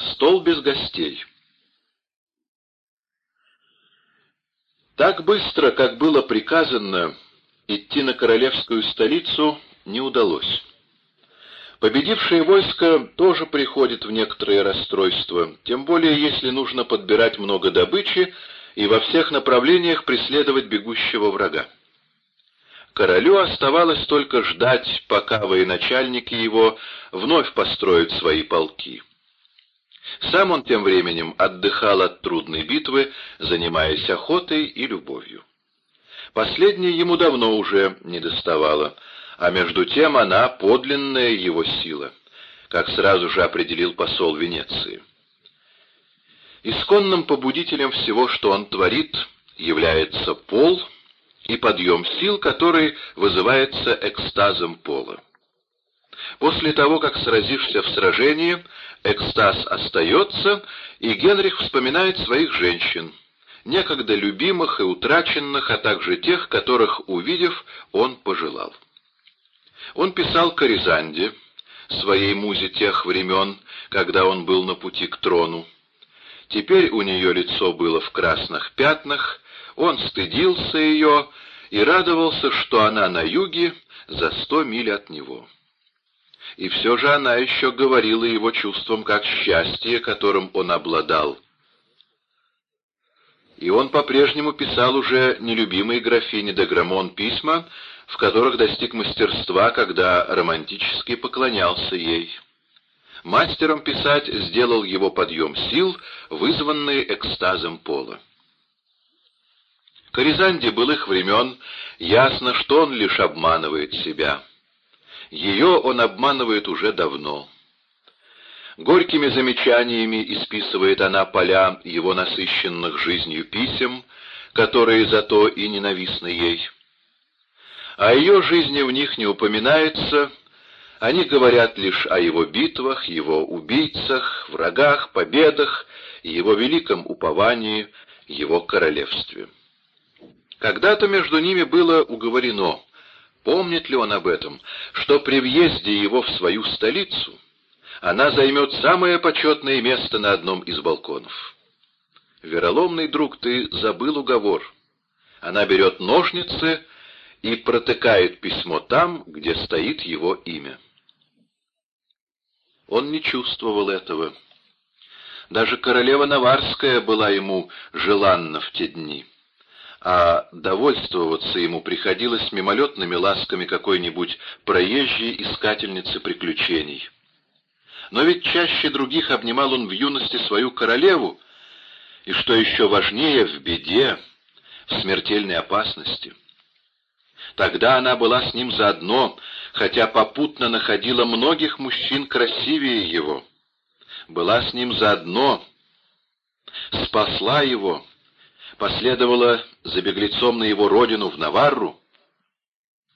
Стол без гостей. Так быстро, как было приказано, идти на королевскую столицу не удалось. Победившее войско тоже приходит в некоторые расстройства, тем более если нужно подбирать много добычи и во всех направлениях преследовать бегущего врага. Королю оставалось только ждать, пока военачальники его вновь построят свои полки. Сам он тем временем отдыхал от трудной битвы, занимаясь охотой и любовью. Последнее ему давно уже не доставало, а между тем она подлинная его сила, как сразу же определил посол Венеции. Исконным побудителем всего, что он творит, является пол и подъем сил, который вызывается экстазом пола. После того, как сразишься в сражении, экстаз остается, и Генрих вспоминает своих женщин, некогда любимых и утраченных, а также тех, которых, увидев, он пожелал. Он писал Коризанде, своей музе тех времен, когда он был на пути к трону. Теперь у нее лицо было в красных пятнах, он стыдился ее и радовался, что она на юге за сто миль от него. И все же она еще говорила его чувством как счастье, которым он обладал. И он по-прежнему писал уже нелюбимой графине де Грамон письма, в которых достиг мастерства, когда романтически поклонялся ей. Мастером писать сделал его подъем сил, вызванный экстазом пола. Коризанде былых времен ясно, что он лишь обманывает себя. Ее он обманывает уже давно. Горькими замечаниями исписывает она поля его насыщенных жизнью писем, которые зато и ненавистны ей. О ее жизни в них не упоминается, они говорят лишь о его битвах, его убийцах, врагах, победах, его великом уповании, его королевстве. Когда-то между ними было уговорено, помнит ли он об этом, что при въезде его в свою столицу она займет самое почетное место на одном из балконов. Вероломный друг, ты забыл уговор. Она берет ножницы и протыкает письмо там, где стоит его имя. Он не чувствовал этого. Даже королева Наварская была ему желанна в те дни а довольствоваться ему приходилось мимолетными ласками какой-нибудь проезжей искательницы приключений. Но ведь чаще других обнимал он в юности свою королеву, и, что еще важнее, в беде, в смертельной опасности. Тогда она была с ним заодно, хотя попутно находила многих мужчин красивее его. Была с ним заодно, спасла его, последовала за беглецом на его родину в Наварру.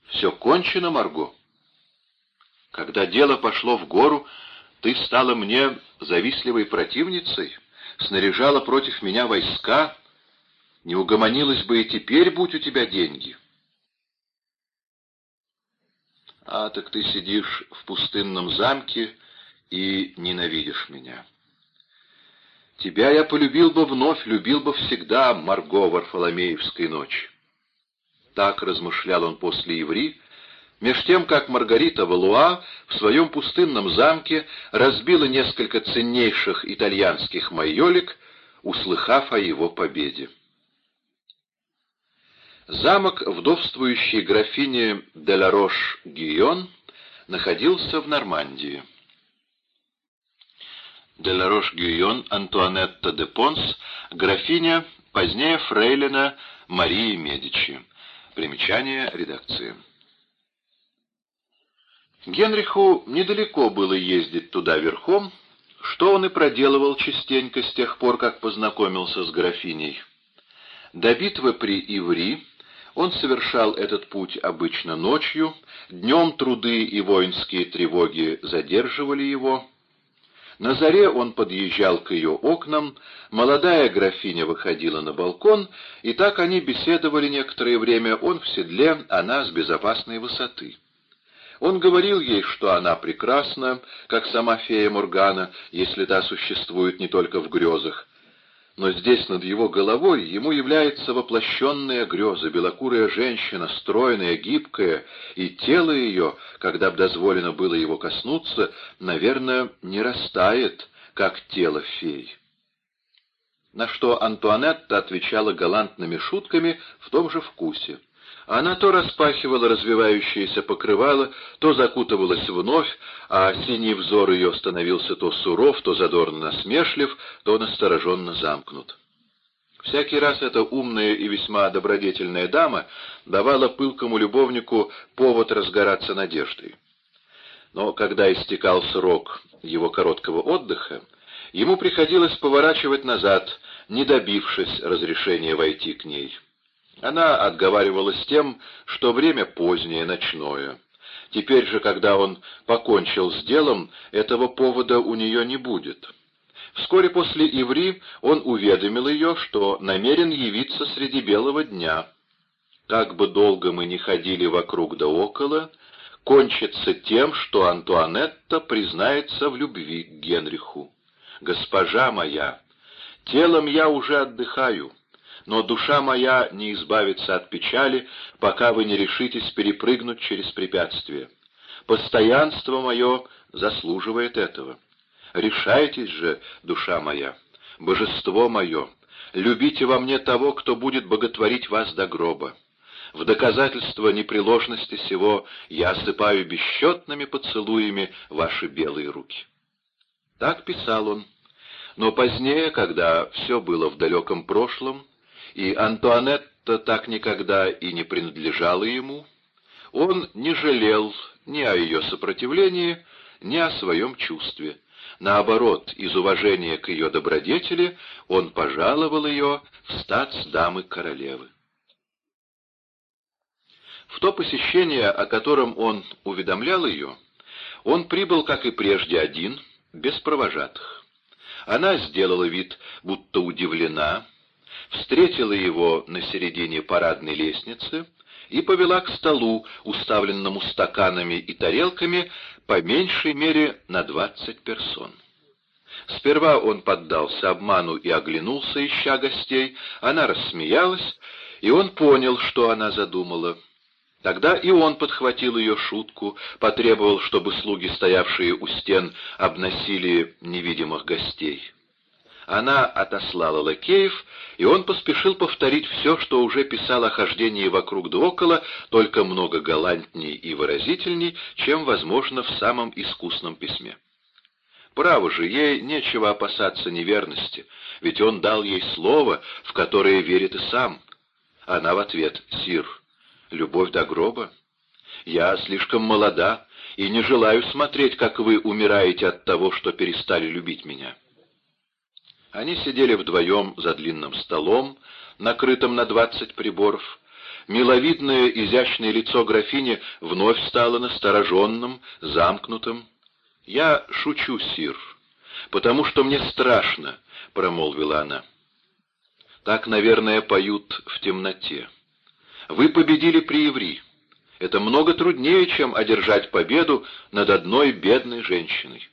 Все кончено, Марго. Когда дело пошло в гору, ты стала мне завистливой противницей, снаряжала против меня войска, не угомонилась бы и теперь, будь у тебя деньги. А так ты сидишь в пустынном замке и ненавидишь меня. Тебя я полюбил бы вновь, любил бы всегда, Марго Варфоломеевской ночи. Так размышлял он после Иври, меж тем, как Маргарита Валуа в своем пустынном замке разбила несколько ценнейших итальянских майолик, услыхав о его победе. Замок вдовствующей графини Деларош-Гийон находился в Нормандии. Деларош-Гюйон Антуанетта де Понс, графиня, позднее фрейлина Марии Медичи. Примечание редакции. Генриху недалеко было ездить туда верхом, что он и проделывал частенько с тех пор, как познакомился с графиней. До битвы при Иври он совершал этот путь обычно ночью, днем труды и воинские тревоги задерживали его, на заре он подъезжал к ее окнам, молодая графиня выходила на балкон, и так они беседовали некоторое время, он в седле, она с безопасной высоты. Он говорил ей, что она прекрасна, как сама фея Моргана, если та существует не только в грезах. Но здесь над его головой ему является воплощенная греза, белокурая женщина, стройная, гибкая, и тело ее, когда б дозволено было его коснуться, наверное, не растает, как тело фей. На что Антуанетта отвечала галантными шутками в том же вкусе. Она то распахивала развивающееся покрывало, то закутывалась вновь, а синий взор ее становился то суров, то задорно насмешлив, то настороженно замкнут. Всякий раз эта умная и весьма добродетельная дама давала пылкому любовнику повод разгораться надеждой. Но когда истекал срок его короткого отдыха, ему приходилось поворачивать назад, не добившись разрешения войти к ней. Она отговаривалась тем, что время позднее, ночное. Теперь же, когда он покончил с делом, этого повода у нее не будет. Вскоре после Иври он уведомил ее, что намерен явиться среди белого дня. Как бы долго мы ни ходили вокруг да около, кончится тем, что Антуанетта признается в любви к Генриху. «Госпожа моя, телом я уже отдыхаю» но душа моя не избавится от печали, пока вы не решитесь перепрыгнуть через препятствие. Постоянство мое заслуживает этого. Решайтесь же, душа моя, божество мое, любите во мне того, кто будет боготворить вас до гроба. В доказательство непреложности сего я осыпаю бесчетными поцелуями ваши белые руки. Так писал он. Но позднее, когда все было в далеком прошлом, и Антуанетта так никогда и не принадлежала ему, он не жалел ни о ее сопротивлении, ни о своем чувстве. Наоборот, из уважения к ее добродетели он пожаловал ее в статс дамы королевы. В то посещение, о котором он уведомлял ее, он прибыл, как и прежде, один, без провожатых. Она сделала вид, будто удивлена, встретила его на середине парадной лестницы и повела к столу, уставленному стаканами и тарелками, по меньшей мере на двадцать персон. Сперва он поддался обману и оглянулся, ища гостей, она рассмеялась, и он понял, что она задумала. Тогда и он подхватил ее шутку, потребовал, чтобы слуги, стоявшие у стен, обносили невидимых гостей. Она отослала лакеев, и он поспешил повторить все, что уже писал о хождении вокруг да около, только много галантней и выразительней, чем возможно в самом искусном письме. Право же, ей нечего опасаться неверности, ведь он дал ей слово, в которое верит и сам. Она в ответ «Сир, любовь до гроба? Я слишком молода и не желаю смотреть, как вы умираете от того, что перестали любить меня». Они сидели вдвоем за длинным столом, накрытым на двадцать приборов. Миловидное изящное лицо графини вновь стало настороженным, замкнутым. «Я шучу, сир, потому что мне страшно», — промолвила она. «Так, наверное, поют в темноте. Вы победили при Еври. Это много труднее, чем одержать победу над одной бедной женщиной».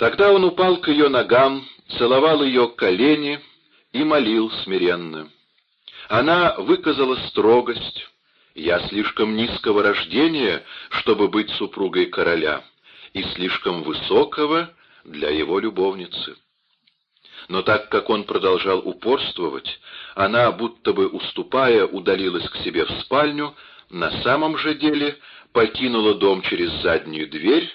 Тогда он упал к ее ногам, целовал ее колени и молил смиренно. Она выказала строгость. «Я слишком низкого рождения, чтобы быть супругой короля, и слишком высокого для его любовницы». Но так как он продолжал упорствовать, она, будто бы уступая, удалилась к себе в спальню, на самом же деле покинула дом через заднюю дверь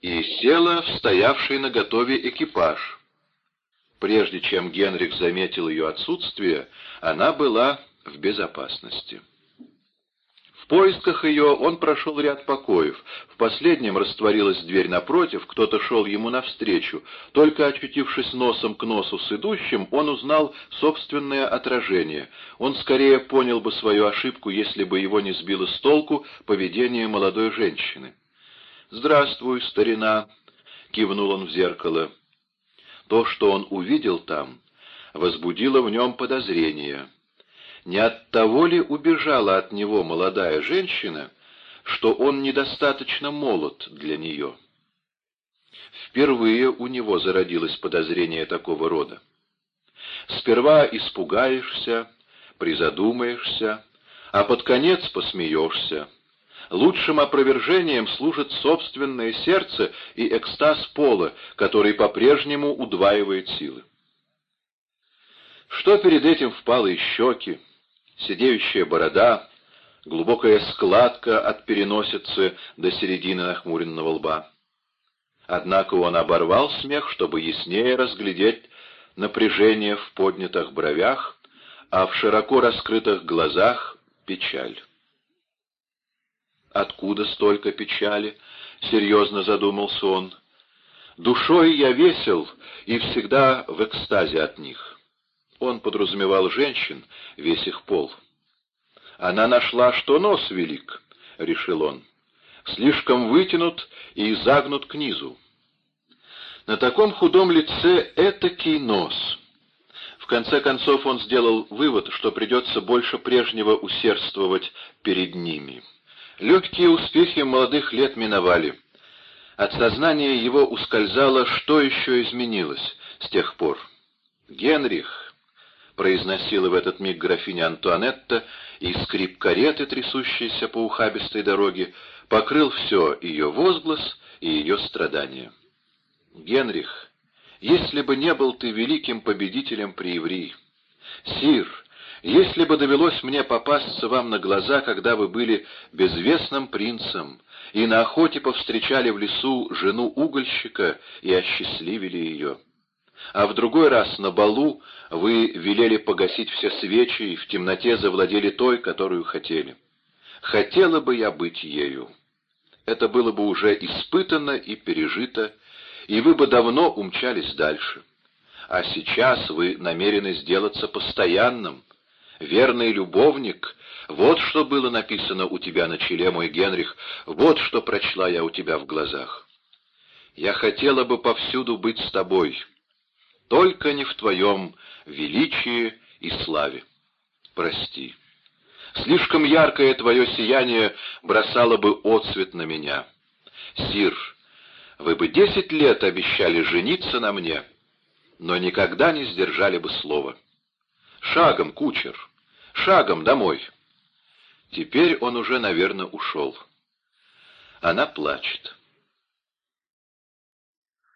и села в стоявший на готове экипаж. Прежде чем Генрих заметил ее отсутствие, она была в безопасности. В поисках ее он прошел ряд покоев. В последнем растворилась дверь напротив, кто-то шел ему навстречу. Только очутившись носом к носу с идущим, он узнал собственное отражение. Он скорее понял бы свою ошибку, если бы его не сбило с толку поведение молодой женщины. «Здравствуй, старина!» — кивнул он в зеркало. То, что он увидел там, возбудило в нем подозрение. Не от того ли убежала от него молодая женщина, что он недостаточно молод для нее. Впервые у него зародилось подозрение такого рода. Сперва испугаешься, призадумаешься, а под конец посмеешься. Лучшим опровержением служит собственное сердце и экстаз пола, который по-прежнему удваивает силы. Что перед этим впалые щеки, сидеющая борода, глубокая складка от переносицы до середины нахмуренного лба. Однако он оборвал смех, чтобы яснее разглядеть напряжение в поднятых бровях, а в широко раскрытых глазах — печаль. «Откуда столько печали?» — серьезно задумался он. «Душой я весел и всегда в экстазе от них». Он подразумевал женщин, весь их пол. «Она нашла, что нос велик», — решил он. «Слишком вытянут и загнут к низу. На таком худом лице этакий нос». В конце концов он сделал вывод, что придется больше прежнего усердствовать перед ними. Легкие успехи молодых лет миновали. От сознания его ускользало, что еще изменилось с тех пор. «Генрих», — произносила в этот миг графиня Антуанетта, и скрип кареты, трясущейся по ухабистой дороге, покрыл все ее возглас и ее страдания. «Генрих, если бы не был ты великим победителем при евреи! Сир, если бы довелось мне попасться вам на глаза, когда вы были безвестным принцем, и на охоте повстречали в лесу жену угольщика и осчастливили ее. А в другой раз на балу вы велели погасить все свечи и в темноте завладели той, которую хотели. Хотела бы я быть ею. Это было бы уже испытано и пережито, и вы бы давно умчались дальше. А сейчас вы намерены сделаться постоянным, верный любовник, вот что было написано у тебя на челе, мой Генрих, вот что прочла я у тебя в глазах. Я хотела бы повсюду быть с тобой, только не в твоем величии и славе. Прости. Слишком яркое твое сияние бросало бы отсвет на меня. Сир, вы бы десять лет обещали жениться на мне, но никогда не сдержали бы слова. Шагом, кучер, шагом домой. Теперь он уже, наверное, ушел. Она плачет.